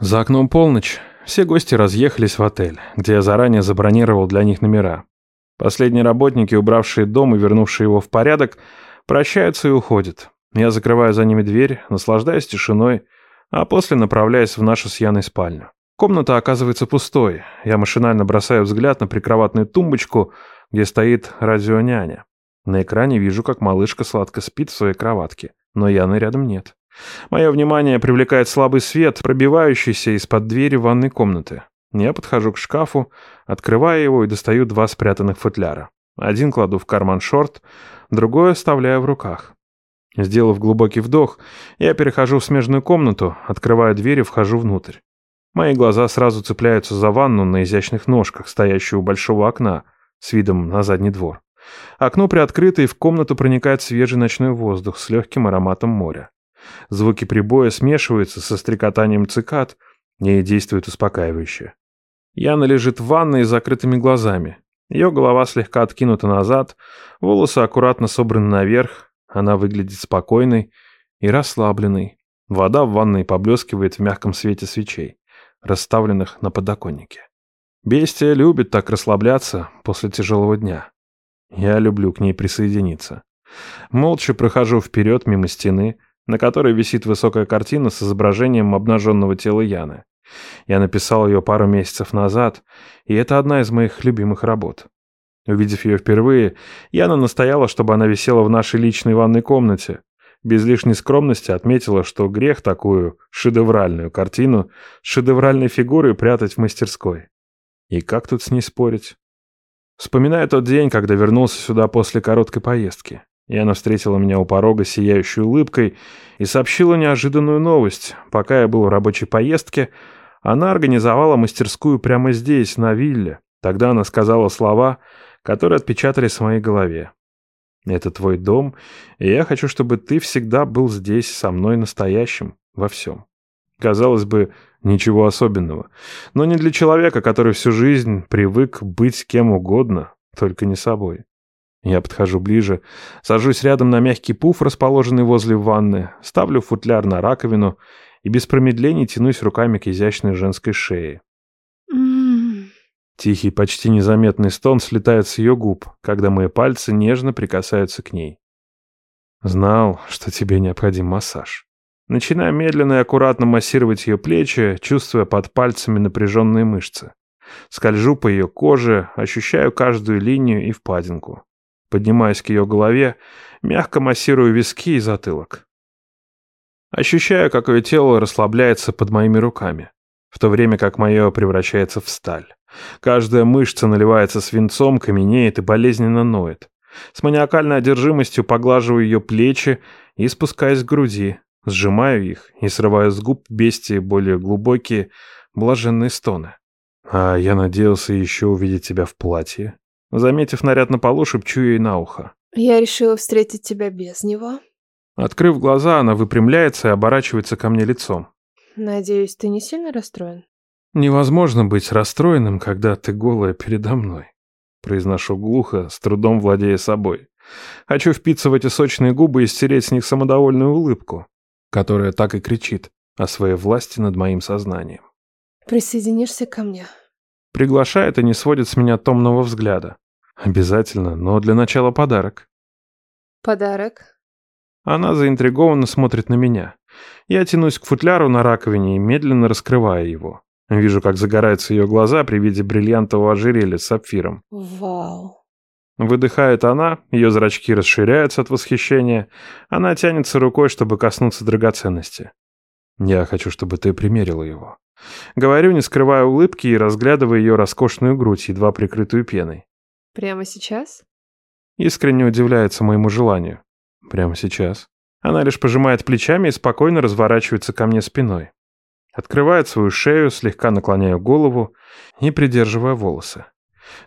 За окном полночь. Все гости разъехались в отель, где я заранее забронировал для них номера. Последние работники, убравшие дом и вернувшие его в порядок, прощаются и уходят. Я закрываю за ними дверь, наслаждаюсь тишиной, а после направляюсь в нашу с Яной спальню. Комната оказывается пустой. Я машинально бросаю взгляд на прикроватную тумбочку, где стоит радионяня. На экране вижу, как малышка сладко спит в своей кроватке, но Яны рядом нет. Мое внимание привлекает слабый свет, пробивающийся из-под двери ванной комнаты. Я подхожу к шкафу, открываю его и достаю два спрятанных футляра. Один кладу в карман шорт, другой оставляю в руках. Сделав глубокий вдох, я перехожу в смежную комнату, открываю дверь и вхожу внутрь. Мои глаза сразу цепляются за ванну на изящных ножках, стоящую у большого окна, с видом на задний двор. Окно приоткрыто, и в комнату проникает свежий ночной воздух с легким ароматом моря. Звуки прибоя смешиваются со стрекотанием цикад и действуют успокаивающе. Яна лежит в ванной с закрытыми глазами. Ее голова слегка откинута назад, волосы аккуратно собраны наверх, она выглядит спокойной и расслабленной. Вода в ванной поблескивает в мягком свете свечей, расставленных на подоконнике. Бестия любит так расслабляться после тяжелого дня. Я люблю к ней присоединиться. Молча прохожу вперед мимо стены, на которой висит высокая картина с изображением обнаженного тела Яны. Я написал ее пару месяцев назад, и это одна из моих любимых работ. Увидев ее впервые, Яна настояла, чтобы она висела в нашей личной ванной комнате. Без лишней скромности отметила, что грех такую шедевральную картину с шедевральной фигурой прятать в мастерской. И как тут с ней спорить? Вспоминаю тот день, когда вернулся сюда после короткой поездки. И она встретила меня у порога сияющей улыбкой и сообщила неожиданную новость. Пока я был в рабочей поездке, она организовала мастерскую прямо здесь, на вилле. Тогда она сказала слова, которые отпечатались в моей голове. «Это твой дом, и я хочу, чтобы ты всегда был здесь со мной настоящим, во всем». Казалось бы, ничего особенного. Но не для человека, который всю жизнь привык быть кем угодно, только не собой. Я подхожу ближе, сажусь рядом на мягкий пуф, расположенный возле ванны, ставлю футляр на раковину и без промедлений тянусь руками к изящной женской шее. Тихий, почти незаметный стон слетает с ее губ, когда мои пальцы нежно прикасаются к ней. Знал, что тебе необходим массаж. Начинаю медленно и аккуратно массировать ее плечи, чувствуя под пальцами напряженные мышцы. Скольжу по ее коже, ощущаю каждую линию и впадинку. Поднимаюсь к ее голове, мягко массирую виски и затылок. Ощущаю, как ее тело расслабляется под моими руками, в то время как мое превращается в сталь. Каждая мышца наливается свинцом, каменеет и болезненно ноет. С маниакальной одержимостью поглаживаю ее плечи и спускаюсь к груди, сжимаю их и срываю с губ бестии более глубокие, блаженные стоны. А я надеялся еще увидеть тебя в платье, Заметив наряд на полу, шепчу ей на ухо. Я решила встретить тебя без него. Открыв глаза, она выпрямляется и оборачивается ко мне лицом. Надеюсь, ты не сильно расстроен? Невозможно быть расстроенным, когда ты голая передо мной. Произношу глухо, с трудом владея собой. Хочу впиться в эти сочные губы и стереть с них самодовольную улыбку, которая так и кричит о своей власти над моим сознанием. Присоединишься ко мне? Приглашает и не сводит с меня томного взгляда. Обязательно, но для начала подарок. Подарок? Она заинтригованно смотрит на меня. Я тянусь к футляру на раковине и медленно раскрываю его. Вижу, как загораются ее глаза при виде бриллиантового ожерелья с сапфиром. Вау. Выдыхает она, ее зрачки расширяются от восхищения. Она тянется рукой, чтобы коснуться драгоценности. Я хочу, чтобы ты примерила его. Говорю, не скрывая улыбки и разглядывая ее роскошную грудь, едва прикрытую пеной. Прямо сейчас? Искренне удивляется моему желанию. Прямо сейчас. Она лишь пожимает плечами и спокойно разворачивается ко мне спиной. Открывает свою шею, слегка наклоняя голову и придерживая волосы.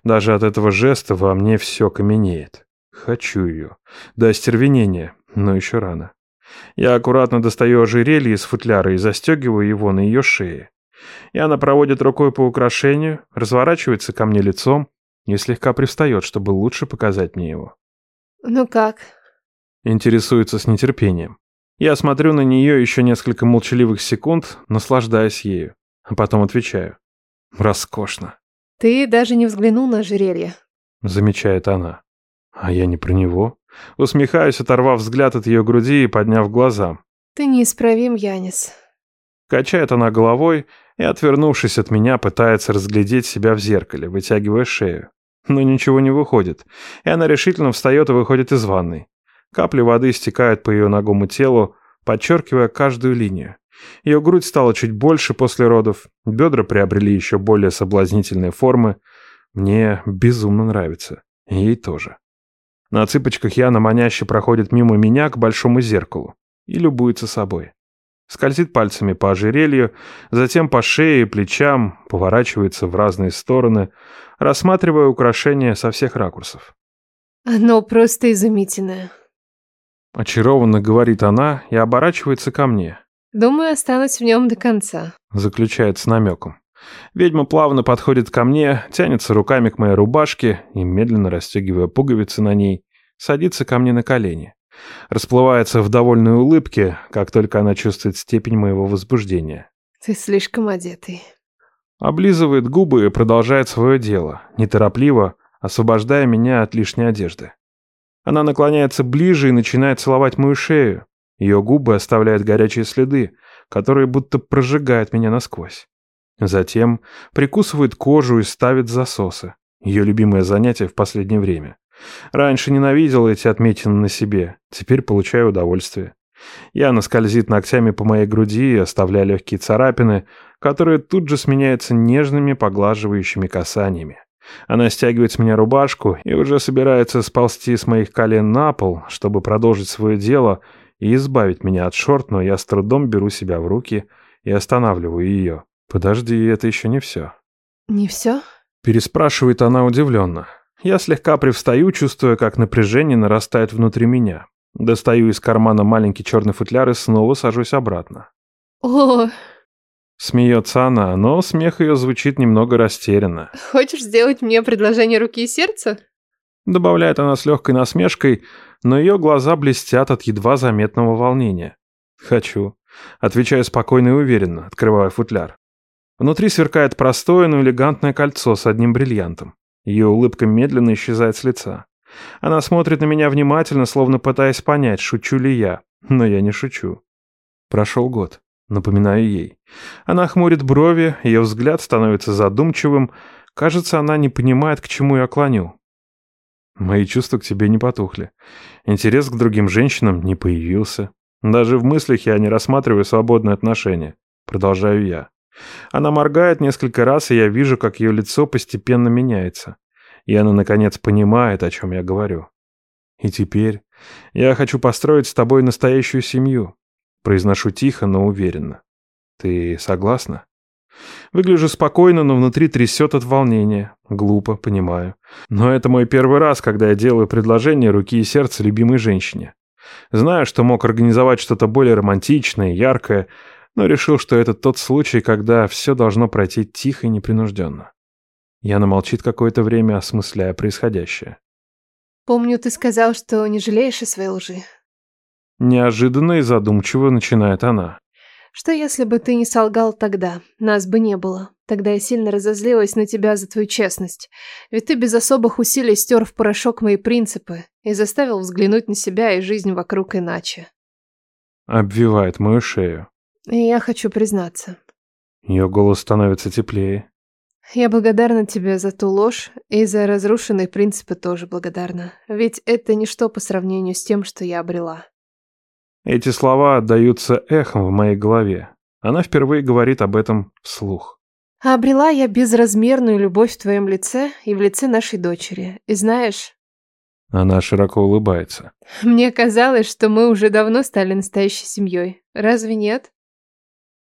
Даже от этого жеста во мне все каменеет. Хочу ее. До остервенения, но еще рано. Я аккуратно достаю ожерелье из футляра и застегиваю его на ее шее. И она проводит рукой по украшению, разворачивается ко мне лицом и слегка привстает, чтобы лучше показать мне его. «Ну как?» Интересуется с нетерпением. Я смотрю на нее еще несколько молчаливых секунд, наслаждаясь ею. А потом отвечаю. Роскошно. Ты даже не взглянул на ожерелье. Замечает она. А я не про него. Усмехаюсь, оторвав взгляд от ее груди и подняв глаза. Ты неисправим, Янис. Качает она головой и, отвернувшись от меня, пытается разглядеть себя в зеркале, вытягивая шею. Но ничего не выходит, и она решительно встает и выходит из ванной. Капли воды стекают по ее ногому телу, подчеркивая каждую линию. Ее грудь стала чуть больше после родов, бедра приобрели еще более соблазнительные формы. Мне безумно нравится. Ей тоже. На цыпочках Яна маняще проходит мимо меня к большому зеркалу и любуется собой. Скользит пальцами по ожерелью, затем по шее и плечам, поворачивается в разные стороны, рассматривая украшения со всех ракурсов. Оно просто изумительное. Очарованно говорит она и оборачивается ко мне. Думаю, останусь в нем до конца. Заключает с намеком. Ведьма плавно подходит ко мне, тянется руками к моей рубашке и, медленно расстегивая пуговицы на ней, садится ко мне на колени. Расплывается в довольной улыбке, как только она чувствует степень моего возбуждения. Ты слишком одетый. Облизывает губы и продолжает свое дело, неторопливо, освобождая меня от лишней одежды. Она наклоняется ближе и начинает целовать мою шею. Ее губы оставляют горячие следы, которые будто прожигают меня насквозь. Затем прикусывает кожу и ставит засосы. Ее любимое занятие в последнее время. Раньше ненавидел эти отметины на себе, теперь получаю удовольствие. Яна скользит ногтями по моей груди, оставляя легкие царапины, которые тут же сменяются нежными поглаживающими касаниями. Она стягивает с меня рубашку и уже собирается сползти с моих колен на пол, чтобы продолжить свое дело и избавить меня от шорт, но я с трудом беру себя в руки и останавливаю ее. «Подожди, это еще не все». Не все? Переспрашивает она удивленно. Я слегка привстаю, чувствуя, как напряжение нарастает внутри меня. Достаю из кармана маленький черный футляр и снова сажусь обратно. О, Смеется она, но смех ее звучит немного растерянно. хочешь сделать мне предложение руки и сердца? Добавляет она с легкой насмешкой, но ее глаза блестят от едва заметного волнения. «Хочу». Отвечаю спокойно и уверенно, открывая футляр. Внутри сверкает простое, но элегантное кольцо с одним бриллиантом. Ее улыбка медленно исчезает с лица. Она смотрит на меня внимательно, словно пытаясь понять, шучу ли я. Но я не шучу. Прошел год. Напоминаю ей. Она хмурит брови, ее взгляд становится задумчивым. Кажется, она не понимает, к чему я клоню. Мои чувства к тебе не потухли. Интерес к другим женщинам не появился. Даже в мыслях я не рассматриваю свободные отношения. Продолжаю я. Она моргает несколько раз, и я вижу, как ее лицо постепенно меняется. И она, наконец, понимает, о чем я говорю. И теперь я хочу построить с тобой настоящую семью. Произношу тихо, но уверенно. Ты согласна? Выгляжу спокойно, но внутри трясет от волнения. Глупо, понимаю. Но это мой первый раз, когда я делаю предложение руки и сердца любимой женщине. Знаю, что мог организовать что-то более романтичное, яркое, но решил, что это тот случай, когда все должно пройти тихо и непринужденно. Яна молчит какое-то время, осмысляя происходящее. Помню, ты сказал, что не жалеешь о своей лжи. Неожиданно и задумчиво начинает она. Что если бы ты не солгал тогда? Нас бы не было. Тогда я сильно разозлилась на тебя за твою честность. Ведь ты без особых усилий стер в порошок мои принципы и заставил взглянуть на себя и жизнь вокруг иначе. Обвивает мою шею. Я хочу признаться. Ее голос становится теплее. Я благодарна тебе за ту ложь и за разрушенные принципы тоже благодарна. Ведь это ничто по сравнению с тем, что я обрела. Эти слова отдаются эхом в моей голове. Она впервые говорит об этом вслух. А обрела я безразмерную любовь в твоем лице и в лице нашей дочери. И знаешь, Она широко улыбается. мне казалось, что мы уже давно стали настоящей семьей. Разве нет?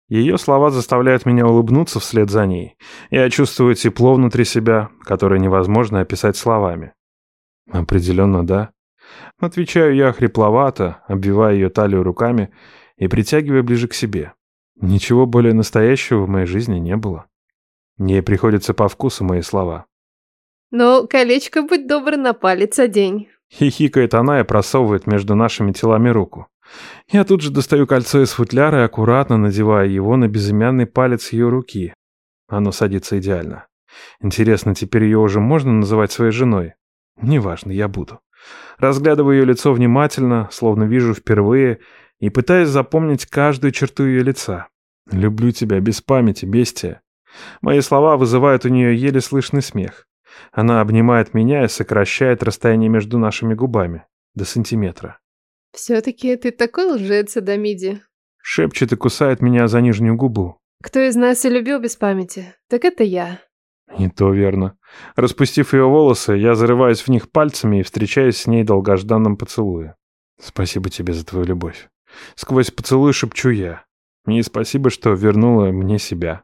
Ее слова заставляют меня улыбнуться вслед за ней. Я чувствую тепло внутри себя, которое невозможно описать словами. Определенно, да. Отвечаю я хрипловато, обвивая ее талию руками и притягивая ближе к себе. Ничего более настоящего в моей жизни не было. Ей приходится по вкусу мои слова. Ну, колечко, будь добр, на палец одень. Хихикает она и просовывает между нашими телами руку. Я тут же достаю кольцо из футляра и аккуратно надеваю его на безымянный палец ее руки. Оно садится идеально. Интересно, теперь ее уже можно называть своей женой? Неважно, я буду. Разглядываю ее лицо внимательно, словно вижу впервые, и пытаюсь запомнить каждую черту ее лица. «Люблю тебя без памяти, бестия». Мои слова вызывают у нее еле слышный смех. Она обнимает меня и сокращает расстояние между нашими губами до сантиметра. «Все-таки ты такой лжец, Адамиди», — шепчет и кусает меня за нижнюю губу. «Кто из нас и любил без памяти? Так это я». Не то верно. Распустив ее волосы, я зарываюсь в них пальцами и встречаюсь с ней долгожданным поцелуем. Спасибо тебе за твою любовь. Сквозь поцелуй шепчу я. И спасибо, что вернула мне себя.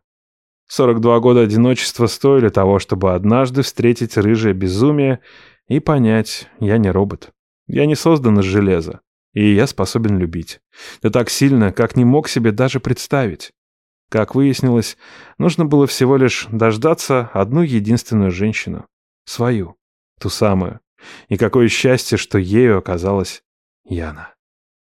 42 года одиночества стоили того, чтобы однажды встретить рыжее безумие и понять, я не робот. Я не создан из железа, и я способен любить. Да так сильно, как не мог себе даже представить. Как выяснилось, нужно было всего лишь дождаться одну единственную женщину. Свою. Ту самую. И какое счастье, что ею оказалась Яна.